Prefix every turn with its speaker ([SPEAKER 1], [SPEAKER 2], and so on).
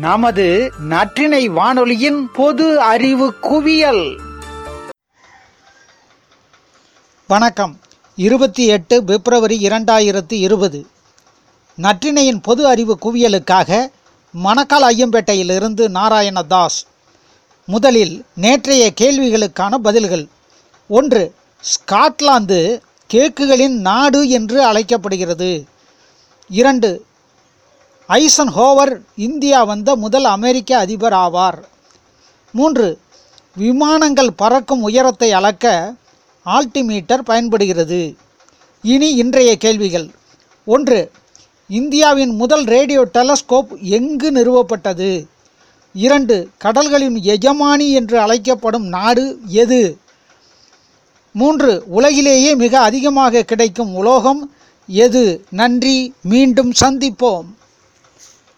[SPEAKER 1] நமது நற்றினை வானொலியின் பொது அறிவு குவியல். வணக்கம். இருபத்தி எட்டு பிப்ரவரி இரண்டாயிரத்தி இருபது. நற்றினையின் பொது அறிவு குவியலுக்காக மணக்கால் ஐயம்பேட்டையிலிருந்து நாராயணதாஸ். முதலில் நேற்றைய கேள்விகளுக்கான பதில்கள். ஒன்று ஸ்காட்லாந்து கேக்குகளின் நாடு என்று அழைக்கப்படுகிறது. இரண்டு ஐசன் ஹோவர் இந்தியா வந்த முதல் அமெரிக்க அதிபர் ஆவார். மூன்று விமானங்கள் பறக்கும் உயரத்தை அளக்க ஆல்டிமீட்டர் பயன்படுகிறது. இனி இன்றைய கேள்விகள். ஒன்று இந்தியாவின் முதல் ரேடியோ டெலஸ்கோப் எங்கு நிறுவப்பட்டது? இரண்டு கடல்களின் எஜமானி என்று அழைக்கப்படும் நாடு எது? மூன்று உலகிலேயே மிக அதிகமாக கிடைக்கும் உலோகம் எது? நன்றி மீண்டும் சந்திப்போம்.